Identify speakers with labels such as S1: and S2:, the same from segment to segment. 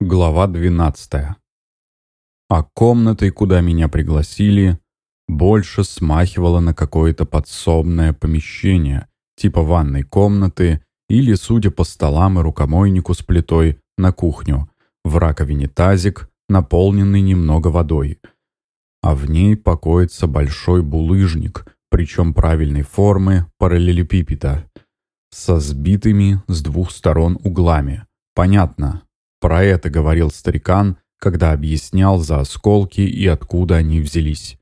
S1: Глава 12. А комнатой, куда меня пригласили, больше смахивало на какое-то подсобное помещение, типа ванной комнаты или, судя по столам и рукомойнику с плитой, на кухню. В раковине тазик, наполненный немного водой. А в ней покоится большой булыжник, причем правильной формы параллелепипеда, со сбитыми с двух сторон углами. Понятно, про это говорил старикан, когда объяснял за осколки и откуда они взялись.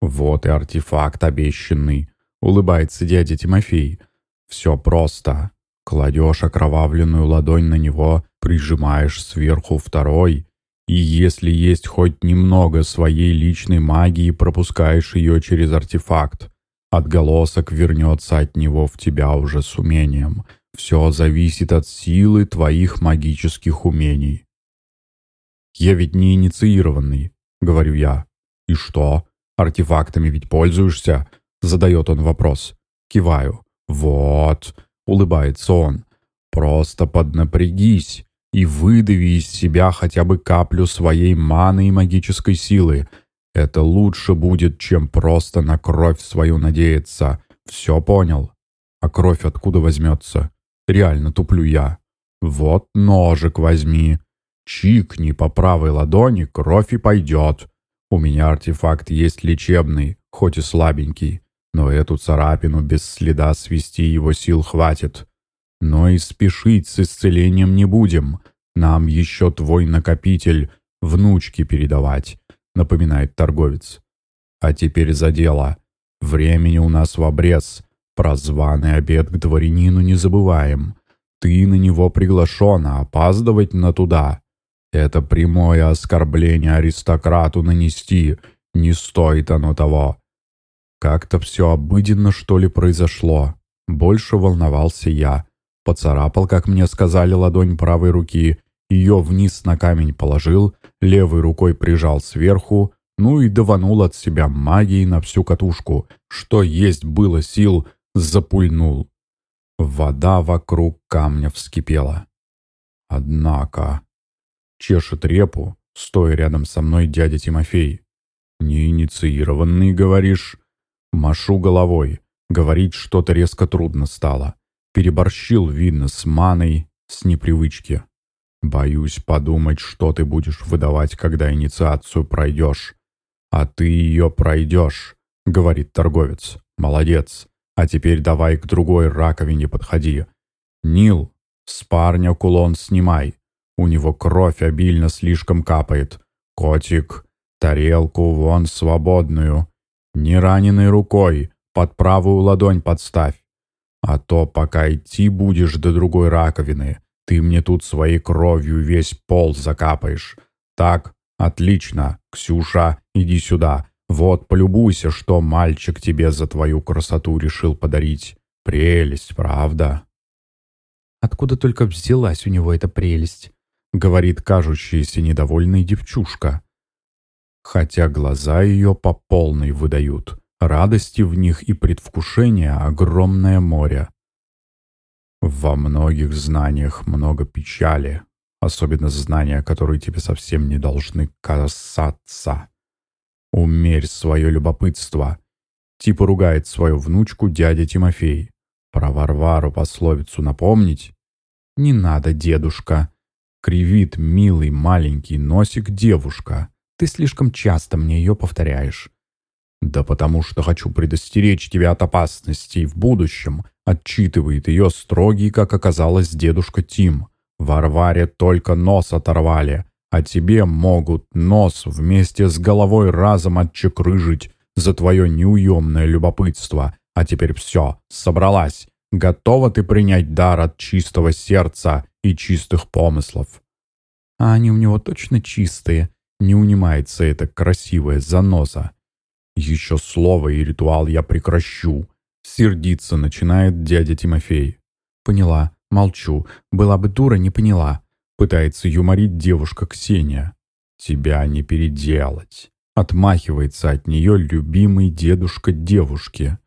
S1: «Вот и артефакт обещанный», — улыбается дядя Тимофей. «Все просто. Кладешь окровавленную ладонь на него, прижимаешь сверху второй, и если есть хоть немного своей личной магии, пропускаешь ее через артефакт. Отголосок вернется от него в тебя уже с умением. Все зависит от силы твоих магических умений. «Я ведь не инициированный», — говорю я. «И что? Артефактами ведь пользуешься?» — задает он вопрос. Киваю. «Вот», — улыбается он. «Просто поднапрягись и выдави из себя хотя бы каплю своей маны и магической силы. Это лучше будет, чем просто на кровь свою надеяться. Все понял? А кровь откуда возьмется? Реально туплю я. Вот ножик возьми. Чикни по правой ладони, кровь и пойдет. У меня артефакт есть лечебный, хоть и слабенький, но эту царапину без следа свести его сил хватит. Но и спешить с исцелением не будем. Нам еще твой накопитель внучке передавать, напоминает торговец. А теперь за дело. Времени у нас в обрез. Про званый обед к дворянину не забываем. Ты на него приглашен, а опаздывать на туда. Это прямое оскорбление аристократу нанести. Не стоит оно того. Как-то все обыденно, что ли, произошло. Больше волновался я. Поцарапал, как мне сказали, ладонь правой руки. Ее вниз на камень положил, левой рукой прижал сверху, ну и даванул от себя магией на всю катушку. Что есть было сил, запульнул. Вода вокруг камня вскипела. Однако... Чешет репу, стоя рядом со мной дядя Тимофей. «Неинициированный, говоришь?» Машу головой. Говорить что-то резко трудно стало. Переборщил, видно, с маной, с непривычки. Боюсь подумать, что ты будешь выдавать, когда инициацию пройдешь. А ты ее пройдешь, говорит торговец. Молодец. А теперь давай к другой раковине подходи. Нил, с парня кулон снимай. У него кровь обильно слишком капает. Котик, тарелку вон свободную. Не раненой рукой, под правую ладонь подставь. А то, пока идти будешь до другой раковины, ты мне тут своей кровью весь пол закапаешь. Так, отлично. Ксюша, иди сюда. Вот, полюбуйся, что мальчик тебе за твою красоту решил подарить. Прелесть, правда?»
S2: «Откуда только взялась у него эта прелесть?» — говорит кажущаяся недовольной девчушка. Хотя глаза ее по полной выдают. Радости в них и предвкушения огромное море. Во многих знаниях много печали, особенно знания, которые тебе совсем не должны касаться. «Умерь свое любопытство!» Типа ругает свою внучку дядя Тимофей. Про Варвару пословицу напомнить? «Не надо, дедушка!» Кривит милый маленький носик девушка. «Ты слишком часто мне ее повторяешь». «Да потому что хочу предостеречь тебя от опасностей в будущем», отчитывает ее строгий, как оказалось, дедушка Тим. «Варваре только нос оторвали, а тебе могут нос вместе с головой разом отчекрыжить за твое неуемное любопытство. А теперь все, собралась. Готова ты принять дар от чистого сердца и чистых помыслов?» «А они у него точно чистые», — не унимается эта красивая заноза.
S1: «Еще слово и ритуал я прекращу», — сердиться начинает дядя Тимофей.
S2: «Поняла, молчу. Была бы дура, не поняла.
S1: Пытается юморить девушка Ксения. «Тебя не переделать!» Отмахивается от нее любимый дедушка девушки.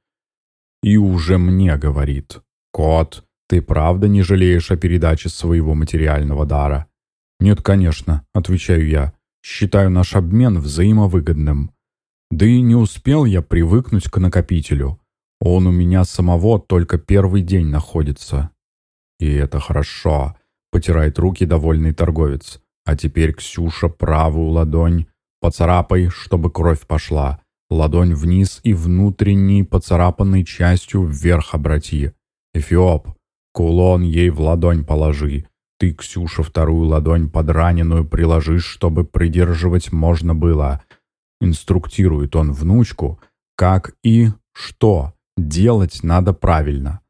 S1: И уже мне говорит. «Кот, ты правда не жалеешь о передаче своего материального дара?» «Нет, конечно», — отвечаю я. «Считаю наш обмен взаимовыгодным. Да и не успел я привыкнуть к накопителю. Он у меня самого только первый день находится». «И это хорошо», — потирает руки довольный торговец. «А теперь, Ксюша, правую ладонь поцарапай, чтобы кровь пошла. Ладонь вниз и внутренней поцарапанной частью вверх обрати. Эфиоп, кулон ей в ладонь положи. Ты, Ксюша, вторую ладонь под раненую приложишь, чтобы придерживать можно было. Инструктирует он внучку, как и что делать надо правильно.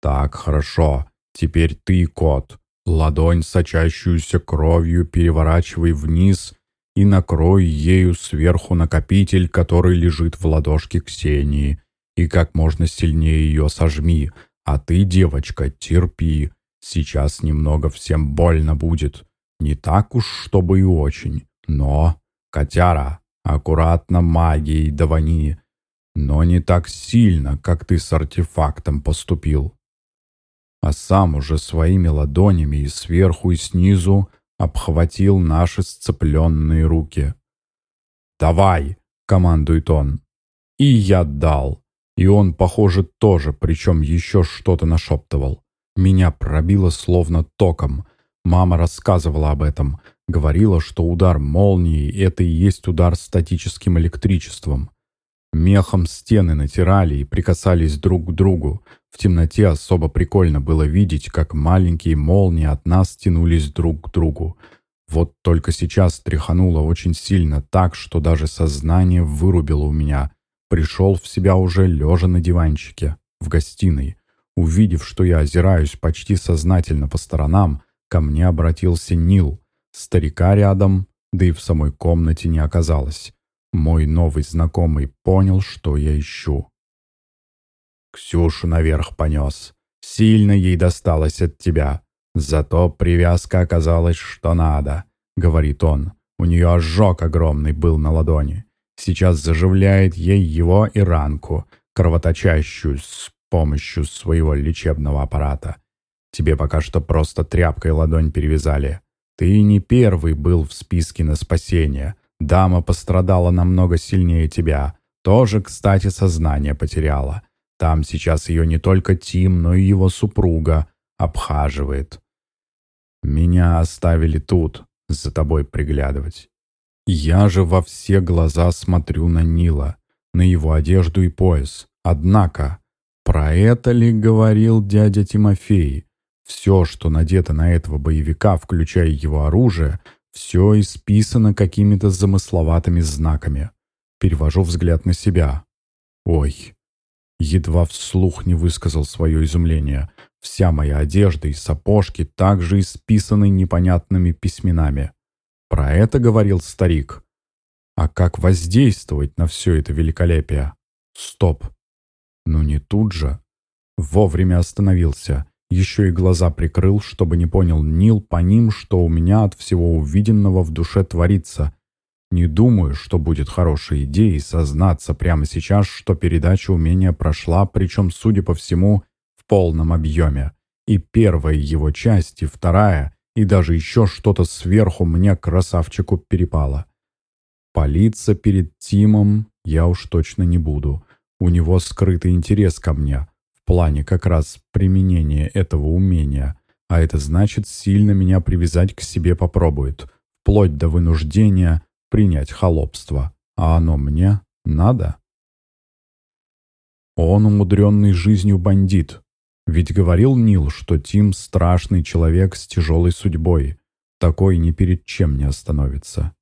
S1: Так, хорошо. Теперь ты, кот, ладонь, сочащуюся кровью, переворачивай вниз и накрой ею сверху накопитель, который лежит в ладошке Ксении, и как можно сильнее ее сожми. А ты, девочка, терпи. Сейчас немного всем больно будет. Не так уж, чтобы и очень. Но, котяра, аккуратно магией давани. Но не так сильно, как ты с артефактом поступил. А сам уже своими ладонями и сверху, и снизу обхватил наши сцепленные руки. «Давай!» — командует он. И я дал. И он, похоже, тоже, причем еще что-то нашептывал. Меня пробило словно током. Мама рассказывала об этом. Говорила, что удар молнии — это и есть удар статическим электричеством. Мехом стены натирали и прикасались друг к другу. В темноте особо прикольно было видеть, как маленькие молнии от нас тянулись друг к другу. Вот только сейчас тряхануло очень сильно так, что даже сознание вырубило у меня. Пришел в себя уже лежа на диванчике, в гостиной. Увидев, что я озираюсь почти сознательно по сторонам, ко мне обратился Нил. Старика рядом, да и в самой комнате не оказалось. Мой новый знакомый понял, что я ищу. Ксюшу наверх понес. Сильно ей досталось от тебя. Зато привязка оказалась что надо, говорит он. У нее ожог огромный был на ладони. Сейчас заживляет ей его и ранку, кровоточащую с помощью своего лечебного аппарата. Тебе пока что просто тряпкой ладонь перевязали. Ты не первый был в списке на спасение. Дама пострадала намного сильнее тебя. Тоже, кстати, сознание потеряла. Там сейчас ее не только Тим, но и его супруга обхаживает. Меня оставили тут, за тобой приглядывать. Я же во все глаза смотрю на Нила, на его одежду и пояс. Однако, про это ли говорил дядя Тимофей? Все, что надето на этого боевика, включая его оружие, все исписано какими-то замысловатыми знаками. Перевожу взгляд на себя. Ой. Едва вслух не высказал свое изумление. Вся моя одежда и сапожки также исписаны непонятными письменами. Про это говорил старик. А как воздействовать на все это великолепие? Стоп. Ну не тут же. Вовремя остановился. Еще и глаза прикрыл, чтобы не понял Нил по ним, что у меня от всего увиденного в душе творится. Не думаю, что будет хорошей идеей сознаться прямо сейчас, что передача умения прошла, причем, судя по всему, в полном объеме. И первая его часть, и вторая, и даже еще что-то сверху мне, красавчику, перепало. Палиться перед Тимом я уж точно не буду. У него скрытый интерес ко мне, плане как раз применения этого умения, а это значит сильно меня привязать к себе попробует, вплоть до вынуждения принять холопство. А оно мне надо? Он умудренный жизнью бандит. Ведь говорил Нил, что Тим страшный человек с тяжелой судьбой. Такой ни перед чем не остановится.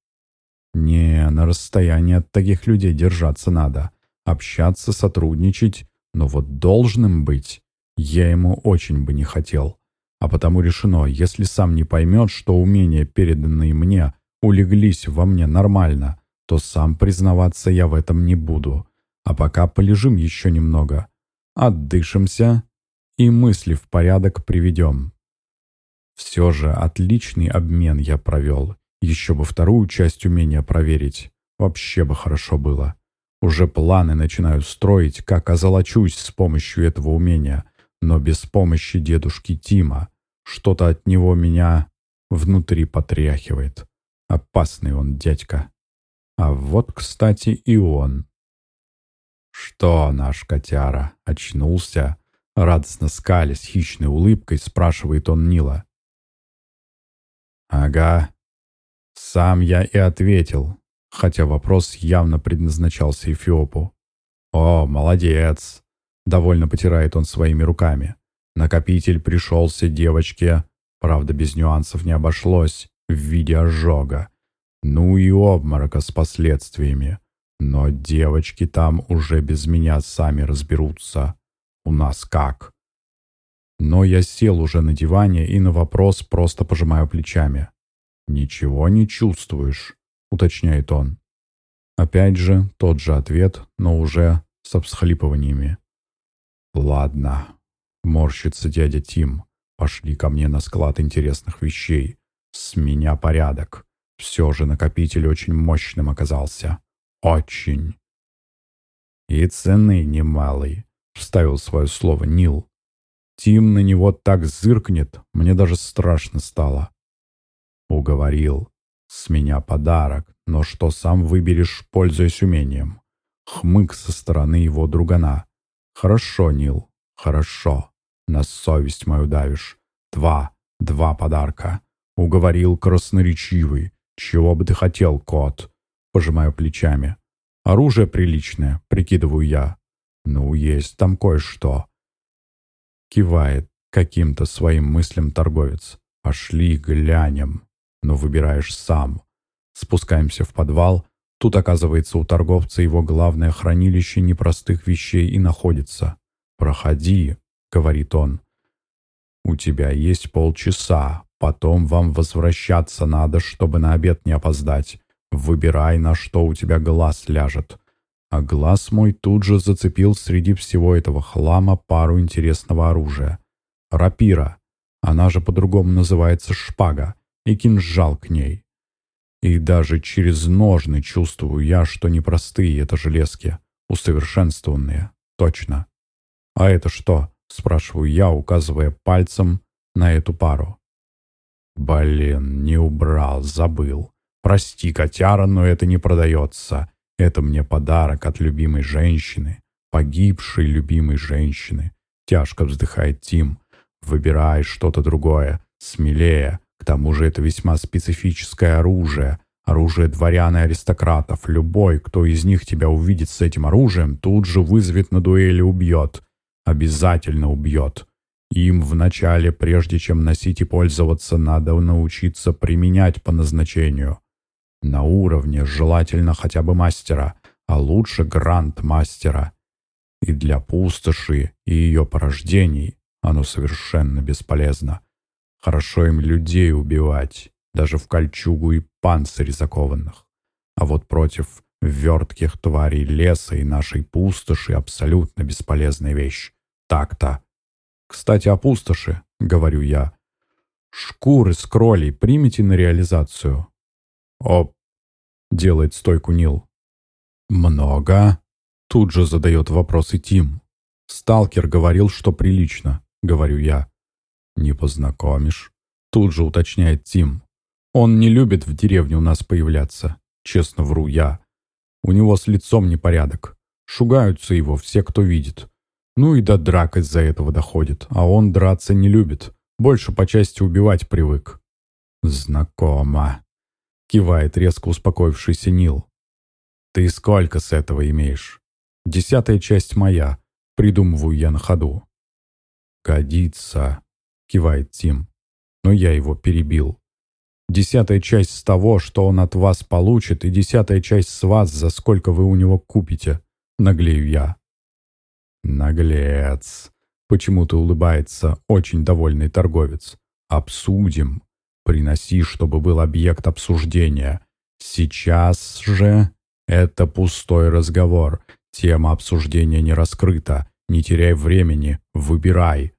S1: Не, на расстоянии от таких людей держаться надо общаться, сотрудничать, но вот должным быть я ему очень бы не хотел. А потому решено, если сам не поймет, что умения, переданные мне, улеглись во мне нормально, то сам признаваться я в этом не буду. А пока полежим еще немного, отдышимся и мысли в порядок приведем. Все же отличный обмен я провел. Еще бы вторую часть умения проверить. Вообще бы хорошо было. Уже планы начинаю строить, как озолочусь с помощью этого умения, но без помощи дедушки Тима. Что-то от него меня Внутри потряхивает. Опасный он дядька. А вот, кстати, и он. «Что наш котяра? Очнулся?» Радостно скалясь хищной улыбкой, спрашивает он Нила. «Ага». Сам я и ответил, хотя вопрос явно предназначался Эфиопу. «О, молодец!» — довольно потирает он своими руками. Накопитель пришелся девочке, правда, без нюансов не обошлось, в виде ожога. Ну и обморока с последствиями. Но девочки там уже без меня сами разберутся. У нас как? Но я сел уже на диване и на вопрос просто пожимаю плечами. «Ничего не чувствуешь», — уточняет он. Опять же, тот же ответ, но уже с всхлипываниями. «Ладно», — морщится дядя Тим. «Пошли ко мне на склад интересных вещей. С меня порядок. Все же накопитель очень мощным оказался. Очень». «И цены немалые», — вставил свое слово Нил. Тим на него так зыркнет, мне даже страшно стало. Уговорил. С меня подарок, но что сам выберешь, пользуясь умением. Хмык со стороны его другана. Хорошо, Нил, хорошо. На совесть мою давишь. Два, два подарка. Уговорил красноречивый. Чего бы ты хотел, кот? Пожимаю плечами. Оружие приличное, прикидываю я. Ну, есть там кое-что. Кивает каким-то своим мыслям торговец. Пошли глянем. Но выбираешь сам. Спускаемся в подвал. Тут, оказывается, у торговца его главное хранилище непростых вещей и находится. «Проходи», — говорит он. «У тебя есть полчаса. Потом вам возвращаться надо, чтобы на обед не опоздать. Выбирай, на что у тебя глаз ляжет. А глаз мой тут же зацепил среди всего этого хлама пару интересного оружия. Рапира, она же по-другому называется шпага, и кинжал к ней. И даже через ножны чувствую я, что непростые это железки, усовершенствованные, точно. «А это что?» — спрашиваю я, указывая пальцем на эту пару. «Блин, не убрал, забыл. Прости, котяра, но это не продается. Это мне подарок от любимой женщины, погибшей любимой женщины. Тяжко вздыхает Тим. Выбирай что-то другое, смелее. К тому же это весьма специфическое оружие. Оружие дворян и аристократов. Любой, кто из них тебя увидит с этим оружием, тут же вызовет на дуэли и убьет. Обязательно убьет. Им вначале, прежде чем носить и пользоваться, надо научиться применять по назначению. На уровне, желательно хотя бы мастера, а лучше гранд-мастера. И для пустоши и ее порождений оно совершенно бесполезно. Хорошо им людей убивать, даже в кольчугу и панцирь закованных. А вот против вертких тварей леса и нашей пустоши абсолютно бесполезная вещь. Так-то. Кстати, о пустоши, говорю я. Шкуры с кролей примите на реализацию. «Оп!» — делает стойку Нил. «Много?» — тут же задает вопросы Тим. «Сталкер говорил, что прилично», — говорю я. «Не познакомишь?» — тут же уточняет Тим. «Он не любит в деревне у нас появляться. Честно вру я. У него с лицом непорядок. Шугаются его все, кто видит. Ну и до драк из-за этого доходит. А он драться не любит. Больше по части убивать привык». «Знакомо», Кивает резко успокоившийся Нил. «Ты сколько с этого имеешь?» «Десятая часть моя», — придумываю я на ходу. «Годится», — кивает Тим. Но я его перебил. «Десятая часть с того, что он от вас получит, и десятая часть с вас, за сколько вы у него купите», — наглею я. «Наглец», — почему-то улыбается очень довольный торговец. «Обсудим», Приноси, чтобы был объект обсуждения. Сейчас же это пустой разговор. Тема обсуждения не раскрыта. Не теряй времени, выбирай.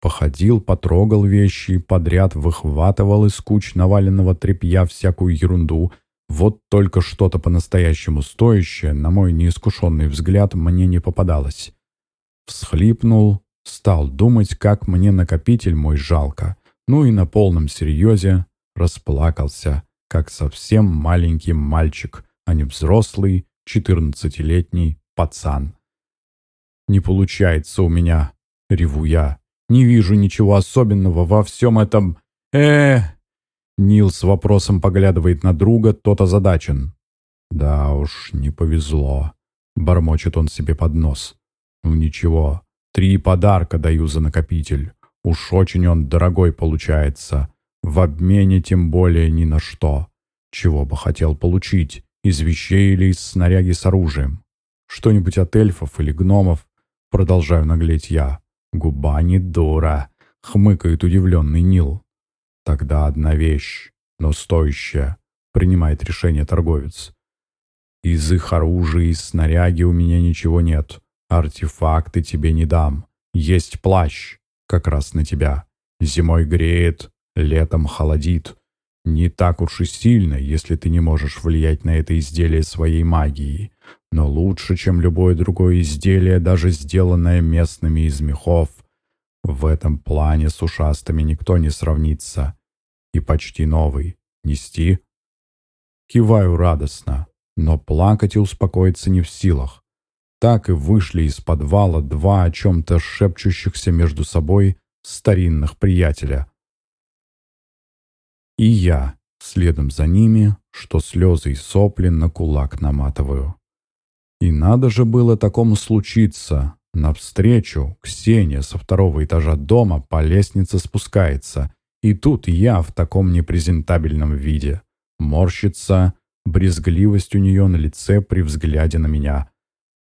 S1: Походил, потрогал вещи, подряд выхватывал из куч наваленного тряпья всякую ерунду. Вот только что-то по-настоящему стоящее, на мой неискушенный взгляд, мне не попадалось. Всхлипнул, стал думать, как мне накопитель мой жалко. Ну и на полном серьезе расплакался, как совсем маленький мальчик, а не взрослый, четырнадцатилетний пацан. «Не получается у меня», — реву я. «Не вижу ничего особенного во всем этом... э Нил с вопросом поглядывает на друга, тот озадачен. «Да уж, не повезло», — бормочет он себе под нос. «Ну ничего, три подарка даю за накопитель. Уж очень он дорогой получается. В обмене тем более ни на что. Чего бы хотел получить? Из вещей или из снаряги с оружием? Что-нибудь от эльфов или гномов? Продолжаю наглеть я. Губа не дура, хмыкает удивленный Нил. Тогда одна вещь, но стоящая, принимает решение торговец. Из их оружия и снаряги у меня ничего нет. Артефакты тебе не дам. Есть плащ, как раз на тебя. Зимой греет, летом холодит. Не так уж и сильно, если ты не можешь влиять на это изделие своей магией. Но лучше, чем любое другое изделие, даже сделанное местными из мехов. В этом плане с ушастыми никто не сравнится. И почти новый. Нести? Киваю радостно, но плакать и успокоиться не в силах. Так и вышли из подвала два о чем-то шепчущихся между собой старинных приятеля. И я, следом за ними, что слезы и сопли на кулак наматываю. И надо же было такому случиться. Навстречу Ксения со второго этажа дома по лестнице спускается. И тут я в таком непрезентабельном виде. Морщится, брезгливость у нее на лице при взгляде на меня.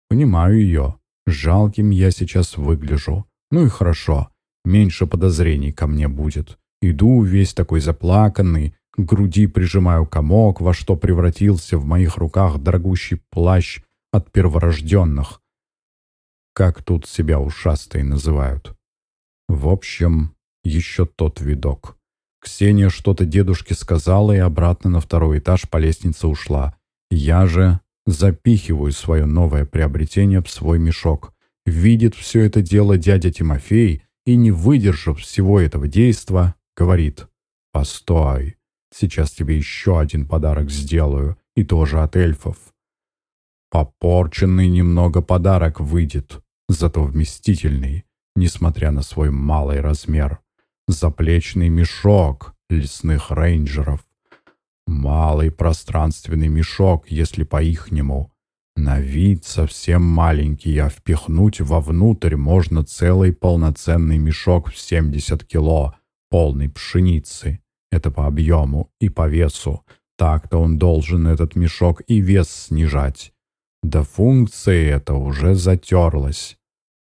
S1: Понимаю ее. Жалким я сейчас выгляжу. Ну и хорошо. Меньше подозрений ко мне будет. Иду весь такой заплаканный, к груди прижимаю комок, во что превратился в моих руках дорогущий плащ от перворожденных. Как тут себя ушастые называют. В общем, еще тот видок. Ксения что-то дедушке сказала и обратно на второй этаж по лестнице ушла. Я же Запихиваю свое новое приобретение в свой мешок. Видит все это дело дядя Тимофей и, не выдержав всего этого действа, говорит «Постой, сейчас тебе еще один подарок сделаю, и тоже от эльфов». Попорченный немного подарок выйдет, зато вместительный, несмотря на свой малый размер. Заплечный мешок лесных рейнджеров. Малый пространственный мешок, если по-ихнему. На вид совсем маленький, а впихнуть вовнутрь можно целый полноценный мешок в 70 кило, полный пшеницы. Это по объему и по весу. Так-то он должен этот мешок и вес снижать. Да функция эта уже затерлась.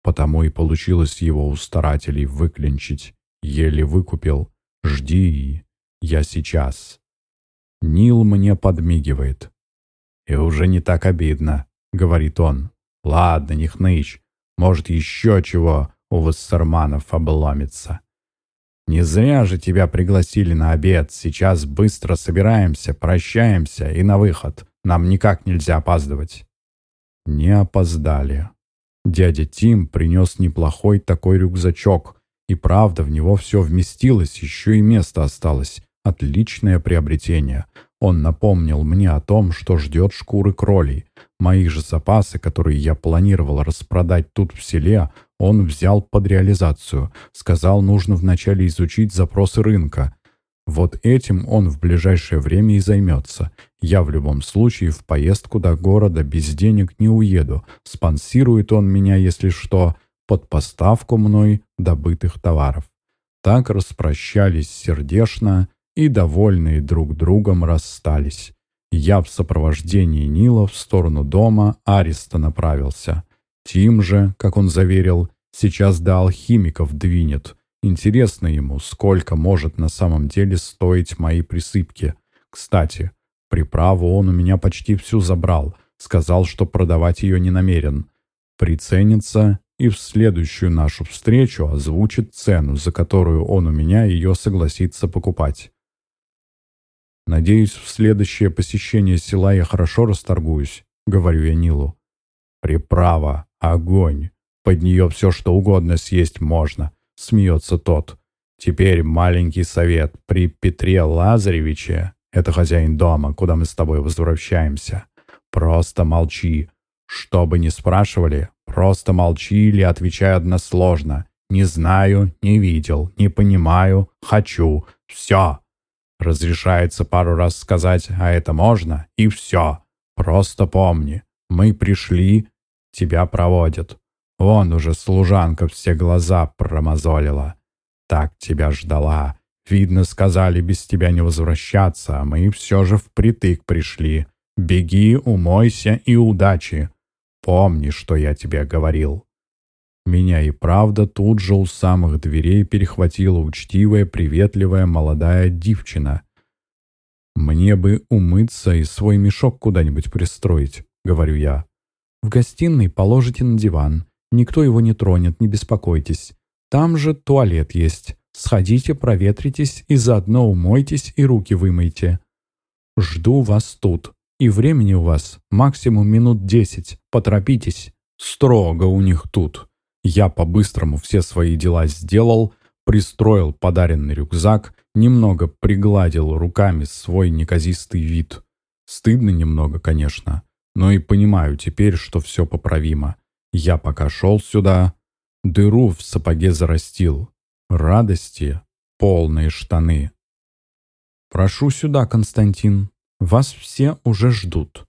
S1: Потому и получилось его у старателей выклинчить. Еле выкупил. Жди, я сейчас. Нил мне подмигивает. «И уже не так обидно», — говорит он. «Ладно, не хнычь. Может, еще чего у вассерманов обломится. Не зря же тебя пригласили на обед. Сейчас быстро собираемся, прощаемся и на выход. Нам никак нельзя опаздывать». Не опоздали. Дядя Тим принес неплохой такой рюкзачок. И правда, в него все вместилось, еще и место осталось. Отличное приобретение. Он напомнил мне о том, что ждет шкуры кролей. Мои же запасы, которые я планировал распродать тут в селе, он взял под реализацию. Сказал, нужно вначале изучить запросы рынка. Вот этим он в ближайшее время и займется. Я в любом случае в поездку до города без денег не уеду. Спонсирует он меня, если что, под поставку мной добытых товаров. Так распрощались сердечно, и, довольные друг другом, расстались. Я в сопровождении Нила в сторону дома Ариста направился. Тим же, как он заверил, сейчас до алхимиков двинет. Интересно ему, сколько может на самом деле стоить мои присыпки. Кстати, приправу он у меня почти всю забрал. Сказал, что продавать ее не намерен. Приценится и в следующую нашу встречу озвучит цену, за которую он у меня ее согласится покупать. Надеюсь, в следующее посещение села я хорошо расторгуюсь, говорю я Нилу. Приправа, огонь. Под нее все что угодно съесть можно, смеется тот. Теперь маленький совет. При Петре Лазаревиче, это хозяин дома, куда мы с тобой возвращаемся, просто молчи. Что бы ни спрашивали, просто молчи или отвечай односложно. Не знаю, не видел, не понимаю, хочу. Все. Разрешается пару раз сказать «а это можно» и все. Просто помни, мы пришли, тебя проводят. Вон уже служанка все глаза промозолила. Так тебя ждала. Видно, сказали без тебя не возвращаться, а мы все же впритык пришли. Беги, умойся и удачи. Помни, что я тебе говорил. Меня и правда тут же у самых дверей перехватила учтивая, приветливая молодая девчина. «Мне бы умыться и свой мешок куда-нибудь пристроить», — говорю я. «В гостиной положите на диван. Никто его не тронет, не беспокойтесь. Там же туалет есть. Сходите, проветритесь и заодно умойтесь и руки вымойте. Жду вас тут. И времени у вас максимум минут десять. Поторопитесь. Строго у них тут. Я по-быстрому все свои дела сделал, пристроил подаренный рюкзак, немного пригладил руками свой неказистый вид. Стыдно немного, конечно, но и понимаю теперь, что все поправимо. Я пока шел сюда, дыру в сапоге зарастил. Радости полные штаны. «Прошу сюда, Константин. Вас все уже ждут».